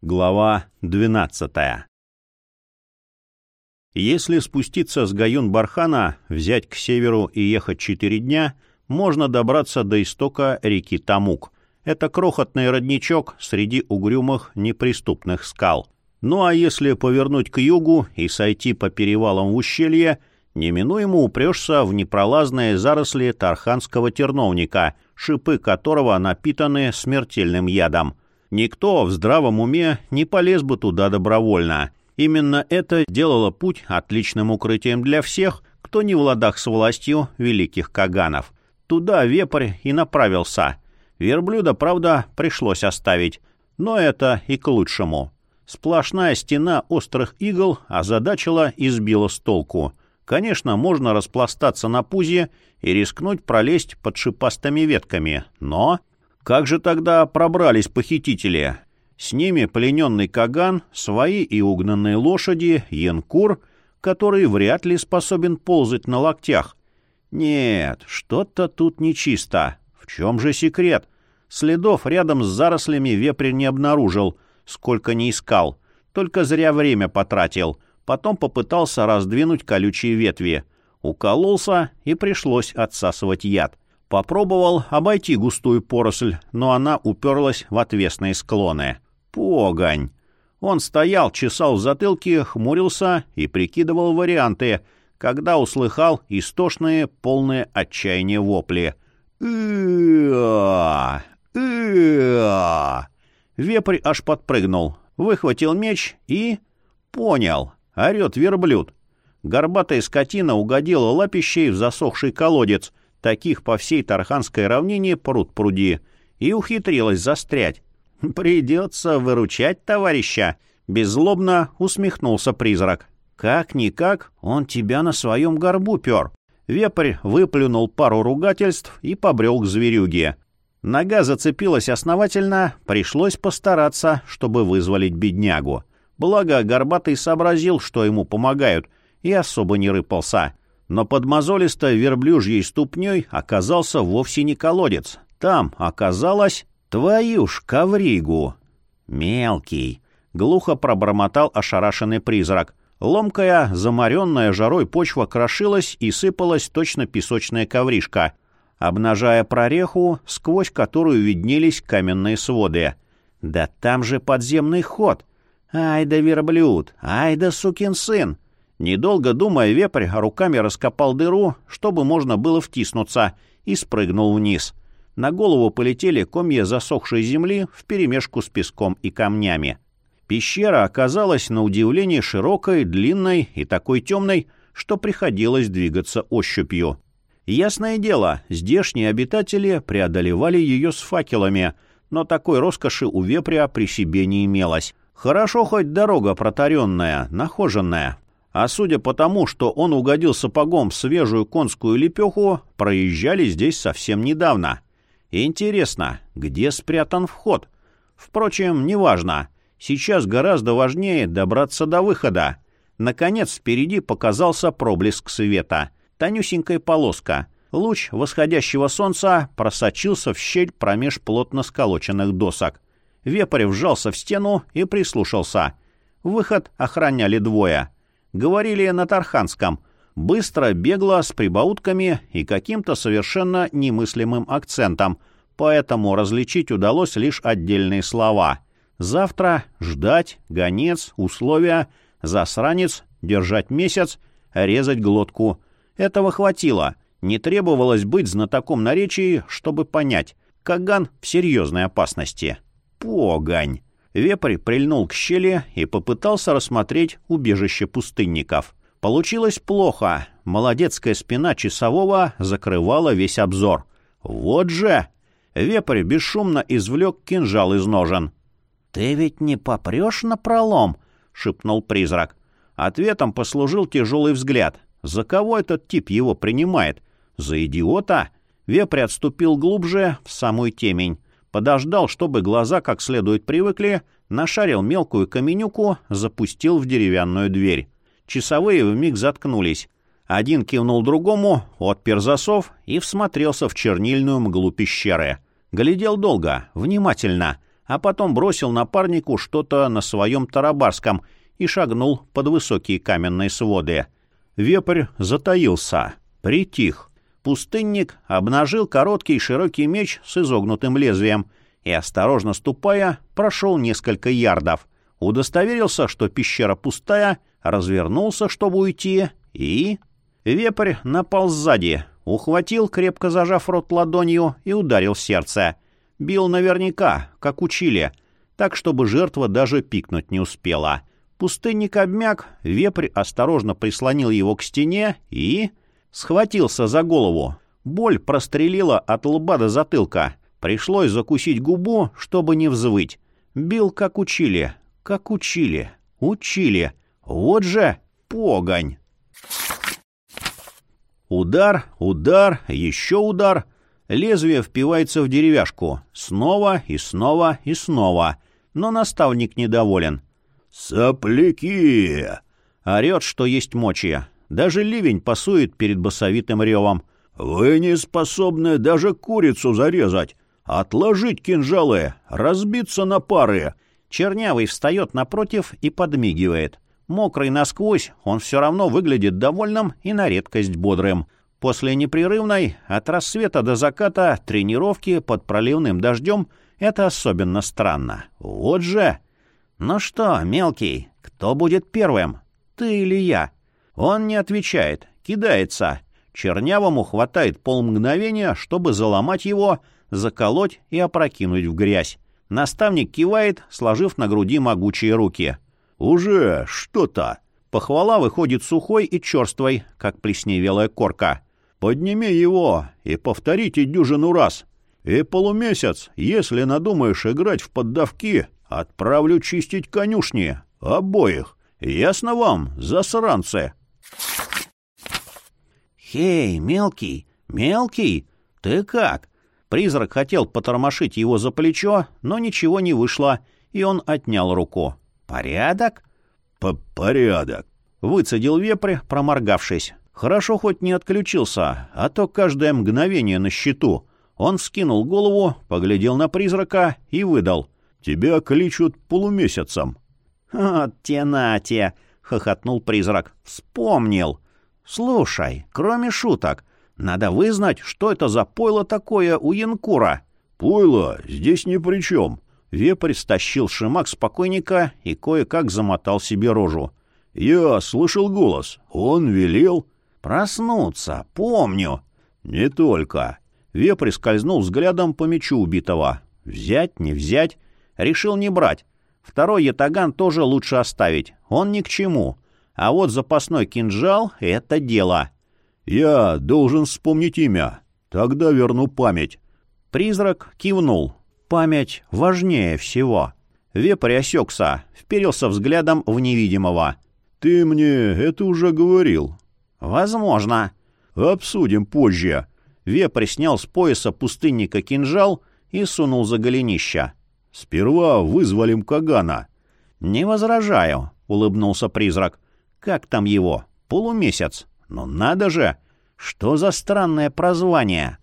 Глава 12 Если спуститься с Гаюн-Бархана, взять к северу и ехать четыре дня, можно добраться до истока реки Тамук. Это крохотный родничок среди угрюмых неприступных скал. Ну а если повернуть к югу и сойти по перевалам в ущелье, неминуемо упрешься в непролазные заросли тарханского терновника, шипы которого напитаны смертельным ядом. Никто в здравом уме не полез бы туда добровольно. Именно это делало путь отличным укрытием для всех, кто не в ладах с властью великих каганов. Туда вепрь и направился. Верблюда, правда, пришлось оставить, но это и к лучшему. Сплошная стена острых игл озадачила и сбила с толку. Конечно, можно распластаться на пузе и рискнуть пролезть под шипастыми ветками, но... Как же тогда пробрались похитители? С ними плененный Каган, свои и угнанные лошади, Янкур, который вряд ли способен ползать на локтях. Нет, что-то тут нечисто. В чем же секрет? Следов рядом с зарослями вепрь не обнаружил — сколько не искал. Только зря время потратил. Потом попытался раздвинуть колючие ветви. Укололся, и пришлось отсасывать яд. Попробовал обойти густую поросль, но она уперлась в отвесные склоны. Погонь! Он стоял, чесал в затылке, хмурился и прикидывал варианты, когда услыхал истошные, полные отчаяния вопли. Вепрь аж подпрыгнул, выхватил меч и... Понял. Орет верблюд. Горбатая скотина угодила лапищей в засохший колодец. Таких по всей Тарханской равнине пруд пруди. И ухитрилась застрять. «Придется выручать товарища», — беззлобно усмехнулся призрак. «Как-никак, он тебя на своем горбу пер». Вепрь выплюнул пару ругательств и побрел к зверюге. Нога зацепилась основательно, пришлось постараться, чтобы вызволить беднягу. Благо, Горбатый сообразил, что ему помогают, и особо не рыпался. Но под мозолистой верблюжьей ступней оказался вовсе не колодец. Там оказалось твою ж ковригу. Мелкий. Глухо пробормотал ошарашенный призрак. Ломкая, замаренная жарой почва крошилась и сыпалась точно песочная ковришка — обнажая прореху, сквозь которую виднелись каменные своды. «Да там же подземный ход! Ай да верблюд! Ай да сукин сын!» Недолго думая, вепрь руками раскопал дыру, чтобы можно было втиснуться, и спрыгнул вниз. На голову полетели комья засохшей земли вперемешку с песком и камнями. Пещера оказалась на удивление широкой, длинной и такой темной, что приходилось двигаться ощупью. Ясное дело, здешние обитатели преодолевали ее с факелами, но такой роскоши у вепря при себе не имелось. Хорошо хоть дорога протаренная, нахоженная. А судя по тому, что он угодил сапогом в свежую конскую лепеху, проезжали здесь совсем недавно. Интересно, где спрятан вход? Впрочем, неважно. Сейчас гораздо важнее добраться до выхода. Наконец впереди показался проблеск света — тонюсенькая полоска. Луч восходящего солнца просочился в щель промеж плотно сколоченных досок. Вепрь вжался в стену и прислушался. Выход охраняли двое. Говорили на Тарханском. Быстро, бегло, с прибаутками и каким-то совершенно немыслимым акцентом, поэтому различить удалось лишь отдельные слова. «Завтра», «ждать», «гонец», «условия», «засранец», «держать месяц», «резать глотку». Этого хватило. Не требовалось быть знатоком наречий, чтобы понять. Каган в серьезной опасности. Погань. Вепрь прильнул к щели и попытался рассмотреть убежище пустынников. Получилось плохо. Молодецкая спина часового закрывала весь обзор. Вот же! Вепрь бесшумно извлек кинжал из ножен. «Ты ведь не попрешь на пролом?» — шепнул призрак. Ответом послужил тяжелый взгляд. За кого этот тип его принимает? За идиота? Вепрь отступил глубже, в самую темень. Подождал, чтобы глаза как следует привыкли, нашарил мелкую каменюку, запустил в деревянную дверь. Часовые вмиг заткнулись. Один кивнул другому, отпер засов и всмотрелся в чернильную мглу пещеры. Глядел долго, внимательно, а потом бросил напарнику что-то на своем тарабарском и шагнул под высокие каменные своды. Вепрь затаился, притих. Пустынник обнажил короткий широкий меч с изогнутым лезвием и, осторожно ступая, прошел несколько ярдов. Удостоверился, что пещера пустая, развернулся, чтобы уйти, и... Вепрь напал сзади, ухватил, крепко зажав рот ладонью, и ударил сердце. Бил наверняка, как учили, так, чтобы жертва даже пикнуть не успела. Пустынник обмяк, вепрь осторожно прислонил его к стене и... Схватился за голову. Боль прострелила от лба до затылка. Пришлось закусить губу, чтобы не взвыть. Бил, как учили, как учили, учили. Вот же погонь! Удар, удар, еще удар. Лезвие впивается в деревяшку. Снова и снова и снова. Но наставник недоволен. «Сопляки!» Орет, что есть мочи. Даже ливень пасует перед басовитым ревом. «Вы не способны даже курицу зарезать, отложить кинжалы, разбиться на пары!» Чернявый встает напротив и подмигивает. Мокрый насквозь, он все равно выглядит довольным и на редкость бодрым. После непрерывной, от рассвета до заката, тренировки под проливным дождем — это особенно странно. Вот же! «Ну что, мелкий, кто будет первым? Ты или я?» Он не отвечает, кидается. Чернявому хватает полмгновения, чтобы заломать его, заколоть и опрокинуть в грязь. Наставник кивает, сложив на груди могучие руки — «Уже что-то!» Похвала выходит сухой и черствой, как плесневелая корка. «Подними его и повторите дюжину раз. И полумесяц, если надумаешь играть в поддавки, отправлю чистить конюшни. Обоих. Ясно вам, засранцы?» «Хей, мелкий, мелкий, ты как?» Призрак хотел потормошить его за плечо, но ничего не вышло, и он отнял руку. «Порядок?» П «Порядок», — выцедил вепрь, проморгавшись. Хорошо хоть не отключился, а то каждое мгновение на счету. Он скинул голову, поглядел на призрака и выдал. «Тебя кличут полумесяцем». «Вот те на те!» — хохотнул призрак. «Вспомнил. Слушай, кроме шуток, надо вызнать, что это за пойло такое у Янкура». «Пойло здесь ни при чем», Вепрь стащил шимак с покойника и кое-как замотал себе рожу. «Я слышал голос. Он велел...» «Проснуться. Помню». «Не только». Вепрь скользнул взглядом по мечу убитого. «Взять, не взять?» Решил не брать. Второй ятаган тоже лучше оставить. Он ни к чему. А вот запасной кинжал — это дело. «Я должен вспомнить имя. Тогда верну память». Призрак кивнул. Память важнее всего. Вепрь осекся, вперился взглядом в невидимого. «Ты мне это уже говорил». «Возможно». «Обсудим позже». Вепрь снял с пояса пустынника кинжал и сунул за голенища. «Сперва вызволим Кагана». «Не возражаю», — улыбнулся призрак. «Как там его? Полумесяц? Ну надо же! Что за странное прозвание?»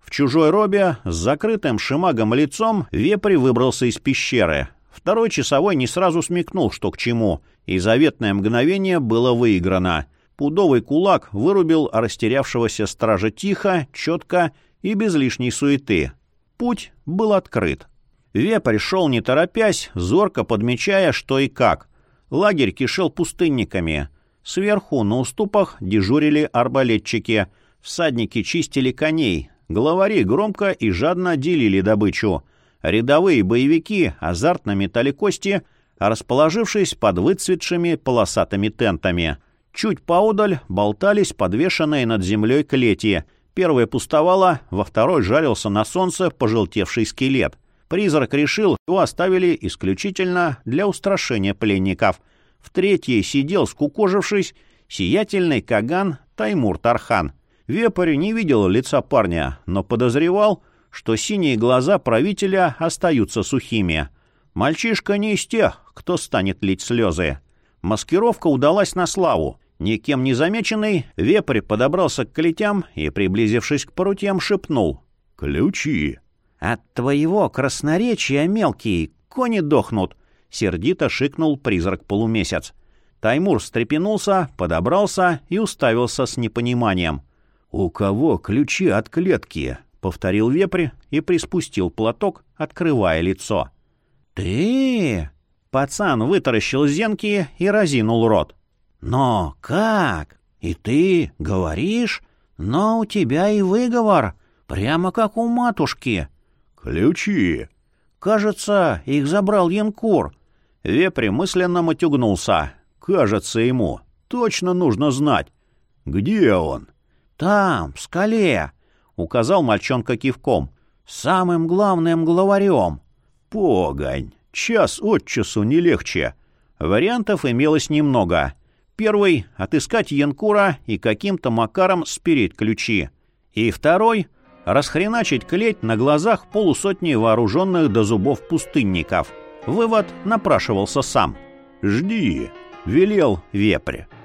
В чужой робе с закрытым шимагом лицом вепрь выбрался из пещеры. Второй часовой не сразу смекнул, что к чему, и заветное мгновение было выиграно. Пудовый кулак вырубил растерявшегося стража тихо, четко и без лишней суеты. Путь был открыт. Вепрь шел не торопясь, зорко подмечая, что и как. Лагерь кишел пустынниками. Сверху на уступах дежурили арбалетчики. Всадники чистили коней, Главари громко и жадно делили добычу. Рядовые боевики азартно метали кости, расположившись под выцветшими полосатыми тентами. Чуть поодаль болтались подвешенные над землей клети. Первая пустовала, во второй жарился на солнце пожелтевший скелет. Призрак решил, что оставили исключительно для устрашения пленников. В третьей сидел, скукожившись, сиятельный Каган Таймур Тархан — Вепарь не видел лица парня, но подозревал, что синие глаза правителя остаются сухими. Мальчишка не из тех, кто станет лить слезы. Маскировка удалась на славу. Никем не замеченный, вепрь подобрался к клетям и, приблизившись к прутьям, шепнул. «Ключи!» «От твоего красноречия, мелкий, кони дохнут!» — сердито шикнул призрак-полумесяц. Таймур встрепенулся, подобрался и уставился с непониманием. «У кого ключи от клетки?» — повторил вепрь и приспустил платок, открывая лицо. «Ты?» — пацан вытаращил зенки и разинул рот. «Но как? И ты говоришь? Но у тебя и выговор, прямо как у матушки». «Ключи!» «Кажется, их забрал Янкур». Вепрь мысленно матюгнулся. «Кажется ему. Точно нужно знать. Где он?» «Там, в скале», — указал мальчонка кивком. «Самым главным главарем». «Погонь! Час от часу не легче». Вариантов имелось немного. Первый — отыскать Янкура и каким-то макаром спереть ключи. И второй — расхреначить клеть на глазах полусотни вооруженных до зубов пустынников. Вывод напрашивался сам. «Жди», — велел вепрь.